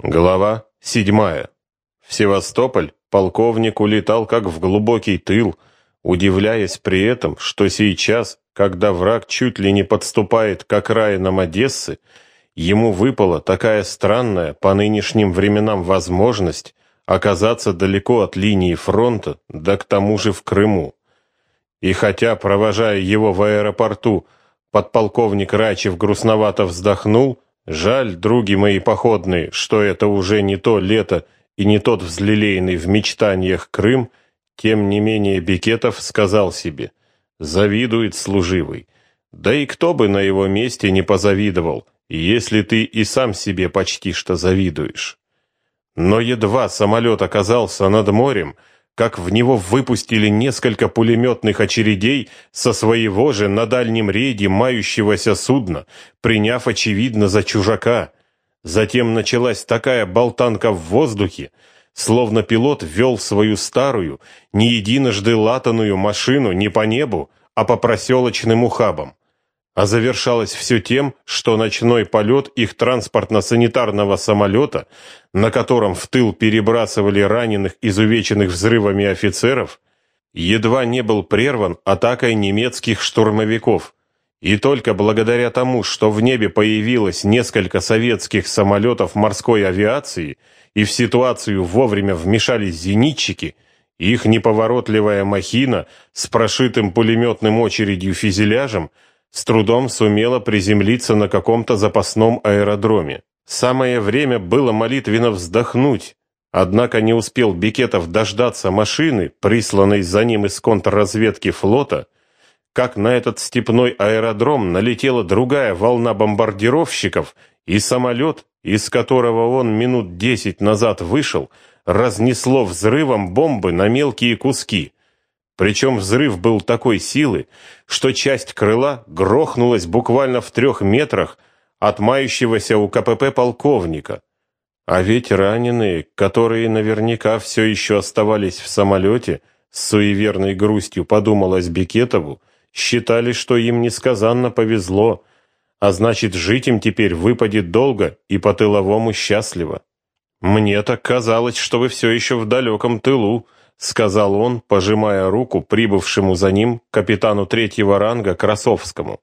Глава седьмая. В Севастополь полковник улетал как в глубокий тыл, удивляясь при этом, что сейчас, когда враг чуть ли не подступает к окраинам Одессы, ему выпала такая странная по нынешним временам возможность оказаться далеко от линии фронта, да к тому же в Крыму. И хотя, провожая его в аэропорту, подполковник Рачев грустновато вздохнул, Жаль, други мои походные, что это уже не то лето и не тот взлелеянный в мечтаниях Крым, тем не менее Бекетов сказал себе, завидует служивый. Да и кто бы на его месте не позавидовал, если ты и сам себе почти что завидуешь. Но едва самолет оказался над морем, как в него выпустили несколько пулеметных очередей со своего же на дальнем рейде мающегося судна, приняв очевидно за чужака. Затем началась такая болтанка в воздухе, словно пилот вел свою старую, не единожды латаную машину не по небу, а по проселочным ухабам а завершалось все тем, что ночной полет их транспортно-санитарного самолета, на котором в тыл перебрасывали раненых, изувеченных взрывами офицеров, едва не был прерван атакой немецких штурмовиков. И только благодаря тому, что в небе появилось несколько советских самолетов морской авиации, и в ситуацию вовремя вмешались зенитчики, их неповоротливая махина с прошитым пулеметным очередью фюзеляжем – с трудом сумела приземлиться на каком-то запасном аэродроме. Самое время было молитвенно вздохнуть, однако не успел Бекетов дождаться машины, присланной за ним из контрразведки флота, как на этот степной аэродром налетела другая волна бомбардировщиков, и самолет, из которого он минут десять назад вышел, разнесло взрывом бомбы на мелкие куски. Причем взрыв был такой силы, что часть крыла грохнулась буквально в трех метрах от мающегося у КПП полковника. А ведь раненые, которые наверняка все еще оставались в самолете, с суеверной грустью подумалось Бекетову, считали, что им несказанно повезло, а значит, жить им теперь выпадет долго и по-тыловому счастливо. Мне так казалось, что вы все еще в далеком тылу, сказал он, пожимая руку прибывшему за ним капитану третьего ранга Красовскому.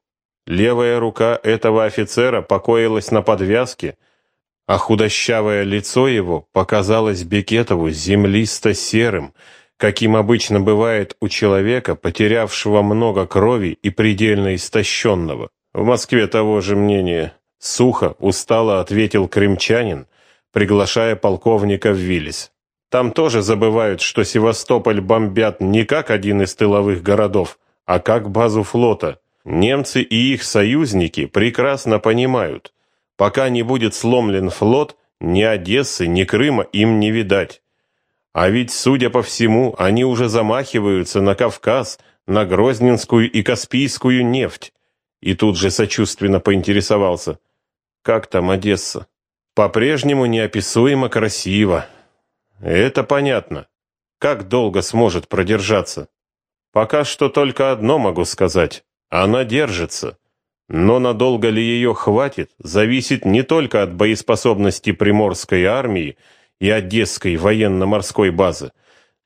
Левая рука этого офицера покоилась на подвязке, а худощавое лицо его показалось Бекетову землисто-серым, каким обычно бывает у человека, потерявшего много крови и предельно истощенного. В Москве того же мнения. Сухо, устало ответил крымчанин, приглашая полковника в Виллис. Там тоже забывают, что Севастополь бомбят не как один из тыловых городов, а как базу флота. Немцы и их союзники прекрасно понимают, пока не будет сломлен флот, ни Одессы, ни Крыма им не видать. А ведь, судя по всему, они уже замахиваются на Кавказ, на Грозненскую и Каспийскую нефть. И тут же сочувственно поинтересовался, как там Одесса? По-прежнему неописуемо красиво. Это понятно. Как долго сможет продержаться? Пока что только одно могу сказать. Она держится. Но надолго ли ее хватит, зависит не только от боеспособности Приморской армии и Одесской военно-морской базы,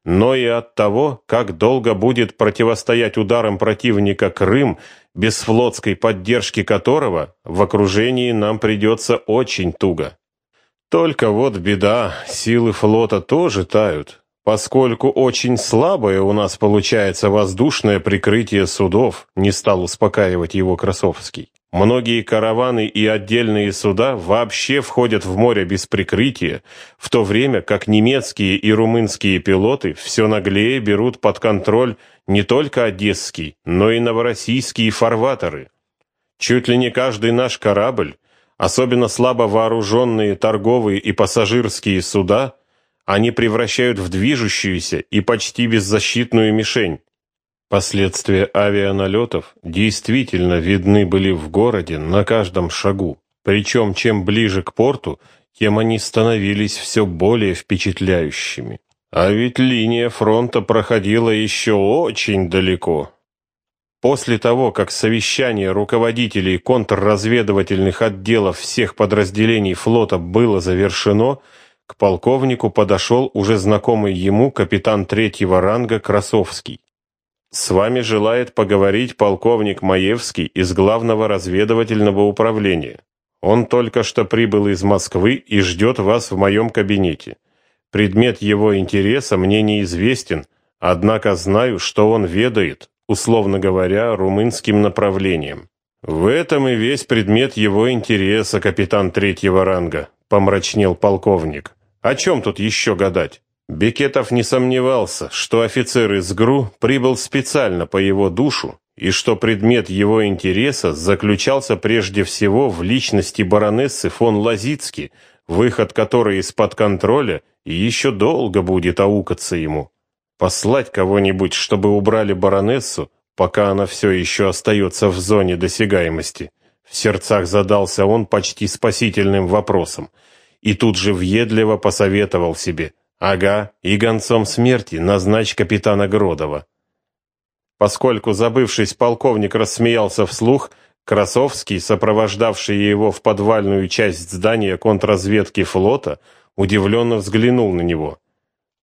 но и от того, как долго будет противостоять ударам противника Крым, без флотской поддержки которого в окружении нам придется очень туго. Только вот беда, силы флота тоже тают, поскольку очень слабое у нас получается воздушное прикрытие судов, не стал успокаивать его Красовский. Многие караваны и отдельные суда вообще входят в море без прикрытия, в то время как немецкие и румынские пилоты все наглее берут под контроль не только одесский, но и новороссийские фарватеры. Чуть ли не каждый наш корабль Особенно слабо вооруженные торговые и пассажирские суда они превращают в движущуюся и почти беззащитную мишень. Последствия авианалетов действительно видны были в городе на каждом шагу. Причем чем ближе к порту, тем они становились все более впечатляющими. А ведь линия фронта проходила еще очень далеко. После того, как совещание руководителей контрразведывательных отделов всех подразделений флота было завершено, к полковнику подошел уже знакомый ему капитан третьего ранга Красовский. С вами желает поговорить полковник Маевский из Главного разведывательного управления. Он только что прибыл из Москвы и ждет вас в моем кабинете. Предмет его интереса мне неизвестен, однако знаю, что он ведает, условно говоря, румынским направлением. В этом и весь предмет его интереса, капитан третьего ранга, помрачнел полковник. О чем тут еще гадать? Бекетов не сомневался, что офицер из ГРУ прибыл специально по его душу, и что предмет его интереса заключался прежде всего в личности баронессы фон Лазицки, выход которой из-под контроля и еще долго будет аукаться ему. Послать кого-нибудь, чтобы убрали баронессу, пока она все еще остается в зоне досягаемости. В сердцах задался он почти спасительным вопросом и тут же въедливо посоветовал себе – Ага, и гонцом смерти назначь капитана Гродова. Поскольку забывшись полковник рассмеялся вслух, Красовский, сопровождавший его в подвальную часть здания контрразведки флота, удивленно взглянул на него.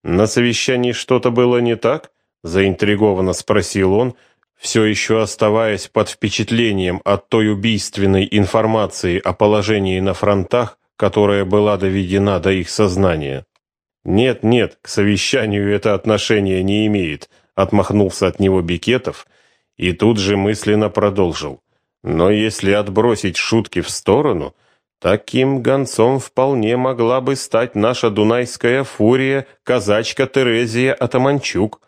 На совещании что-то было не так? заинтригованно спросил он, все еще оставаясь под впечатлением от той убийственной информации о положении на фронтах, которая была доведена до их сознания. Нет, нет, к совещанию это отношение не имеет, отмахнулся от него Бекетов и тут же мысленно продолжил. Но если отбросить шутки в сторону, таким гонцом вполне могла бы стать наша дунайская фурия, казачка Терезия Атаманчук.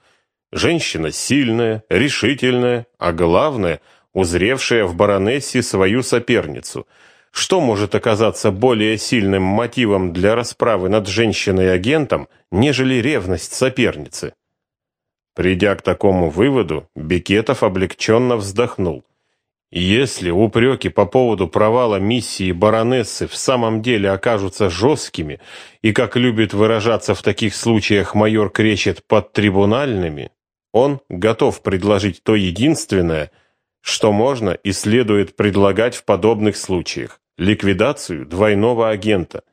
Женщина сильная, решительная, а главное, узревшая в баронессе свою соперницу – что может оказаться более сильным мотивом для расправы над женщиной-агентом, нежели ревность соперницы? Придя к такому выводу, Бекетов облегченно вздохнул. Если упреки по поводу провала миссии баронессы в самом деле окажутся жесткими и, как любит выражаться в таких случаях майор Кречет, подтрибунальными, он готов предложить то единственное – что можно и следует предлагать в подобных случаях – ликвидацию двойного агента.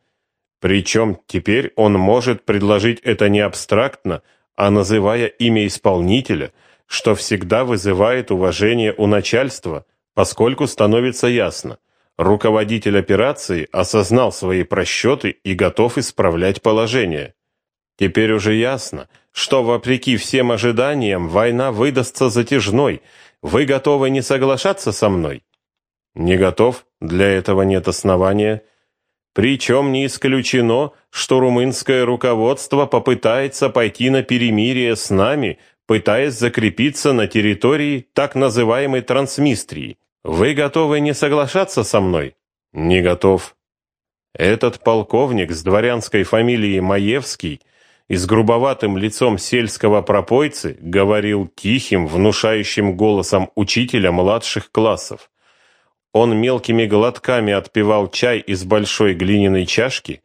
Причем теперь он может предложить это не абстрактно, а называя имя исполнителя, что всегда вызывает уважение у начальства, поскольку становится ясно – руководитель операции осознал свои просчеты и готов исправлять положение. Теперь уже ясно, что вопреки всем ожиданиям война выдастся затяжной – вы готовы не соглашаться со мной? Не готов, для этого нет основания. Причем не исключено, что румынское руководство попытается пойти на перемирие с нами, пытаясь закрепиться на территории так называемой Трансмистрии. Вы готовы не соглашаться со мной? Не готов. Этот полковник с дворянской фамилией Маевский – и с грубоватым лицом сельского пропойцы говорил тихим, внушающим голосом учителя младших классов. Он мелкими глотками отпивал чай из большой глиняной чашки,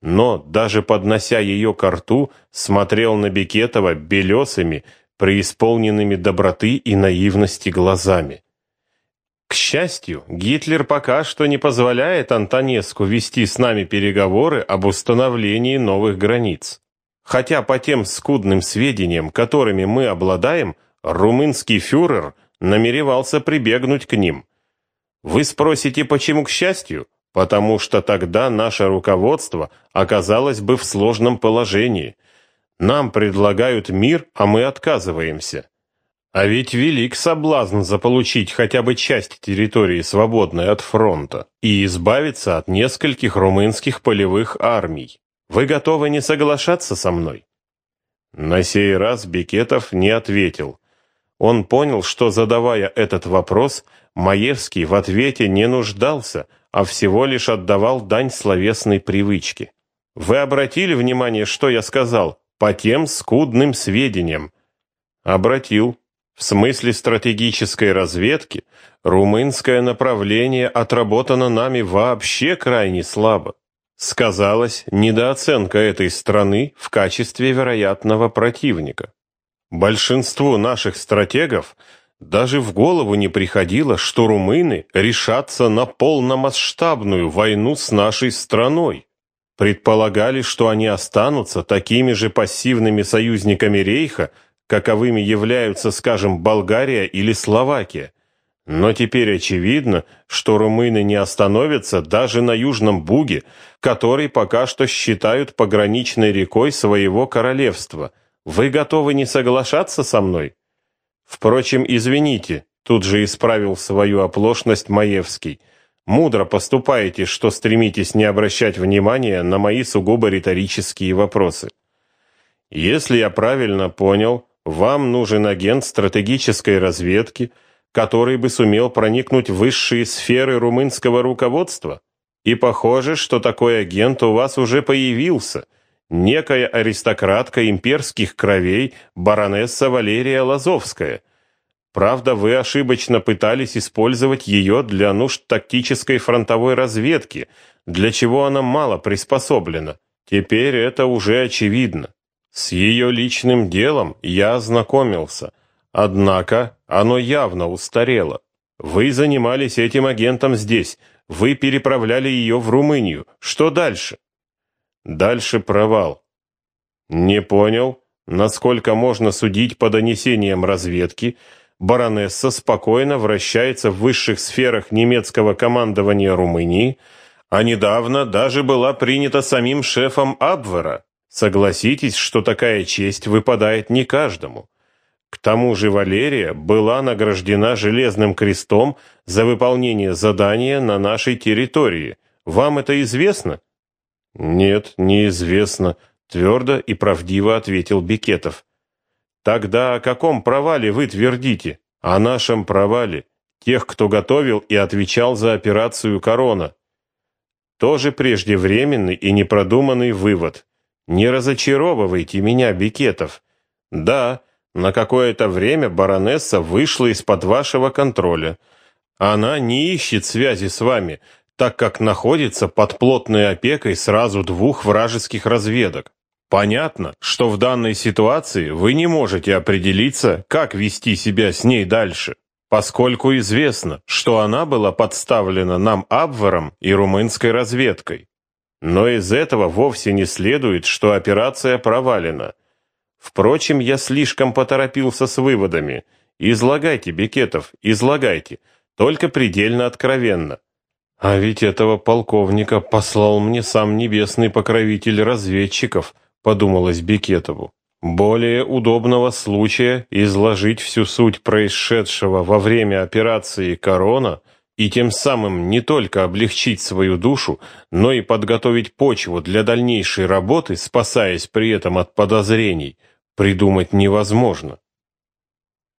но, даже поднося ее к рту, смотрел на Бекетова белесыми, преисполненными доброты и наивности глазами. К счастью, Гитлер пока что не позволяет Антонеску вести с нами переговоры об установлении новых границ. Хотя по тем скудным сведениям, которыми мы обладаем, румынский фюрер намеревался прибегнуть к ним. Вы спросите, почему к счастью? Потому что тогда наше руководство оказалось бы в сложном положении. Нам предлагают мир, а мы отказываемся. А ведь велик соблазн заполучить хотя бы часть территории, свободной от фронта, и избавиться от нескольких румынских полевых армий. Вы готовы не соглашаться со мной?» На сей раз Бекетов не ответил. Он понял, что, задавая этот вопрос, Маевский в ответе не нуждался, а всего лишь отдавал дань словесной привычке. «Вы обратили внимание, что я сказал? По тем скудным сведениям?» «Обратил. В смысле стратегической разведки румынское направление отработано нами вообще крайне слабо. Сказалась недооценка этой страны в качестве вероятного противника. Большинству наших стратегов даже в голову не приходило, что румыны решатся на полномасштабную войну с нашей страной. Предполагали, что они останутся такими же пассивными союзниками Рейха, каковыми являются, скажем, Болгария или Словакия. Но теперь очевидно, что румыны не остановятся даже на Южном Буге, который пока что считают пограничной рекой своего королевства. Вы готовы не соглашаться со мной? Впрочем, извините, тут же исправил свою оплошность Маевский. Мудро поступаете, что стремитесь не обращать внимания на мои сугубо риторические вопросы. Если я правильно понял, вам нужен агент стратегической разведки, который бы сумел проникнуть в высшие сферы румынского руководства. И похоже, что такой агент у вас уже появился. Некая аристократка имперских кровей, баронесса Валерия Лазовская. Правда, вы ошибочно пытались использовать ее для нужд тактической фронтовой разведки, для чего она мало приспособлена. Теперь это уже очевидно. С ее личным делом я ознакомился, однако оно явно устарело. Вы занимались этим агентом здесь, вы переправляли ее в Румынию. Что дальше? Дальше провал. Не понял, насколько можно судить по донесениям разведки, баронесса спокойно вращается в высших сферах немецкого командования Румынии, а недавно даже была принята самим шефом Абвера. Согласитесь, что такая честь выпадает не каждому. К тому же Валерия была награждена Железным крестом за выполнение задания на нашей территории. Вам это известно? Нет, неизвестно, твердо и правдиво ответил Бекетов. Тогда о каком провале вы твердите? О нашем провале, тех, кто готовил и отвечал за операцию Корона. Тоже преждевременный и непродуманный вывод. Не разочаровывайте меня, Бекетов. Да, на какое-то время баронесса вышла из-под вашего контроля. Она не ищет связи с вами, так как находится под плотной опекой сразу двух вражеских разведок. Понятно, что в данной ситуации вы не можете определиться, как вести себя с ней дальше, поскольку известно, что она была подставлена нам Абвером и румынской разведкой. Но из этого вовсе не следует, что операция провалена. Впрочем, я слишком поторопился с выводами. Излагайте, Бекетов, излагайте, только предельно откровенно. А ведь этого полковника послал мне сам небесный покровитель разведчиков, подумалось Бекетову. Более удобного случая изложить всю суть происшедшего во время операции «Корона» и тем самым не только облегчить свою душу, но и подготовить почву для дальнейшей работы, спасаясь при этом от подозрений, придумать невозможно.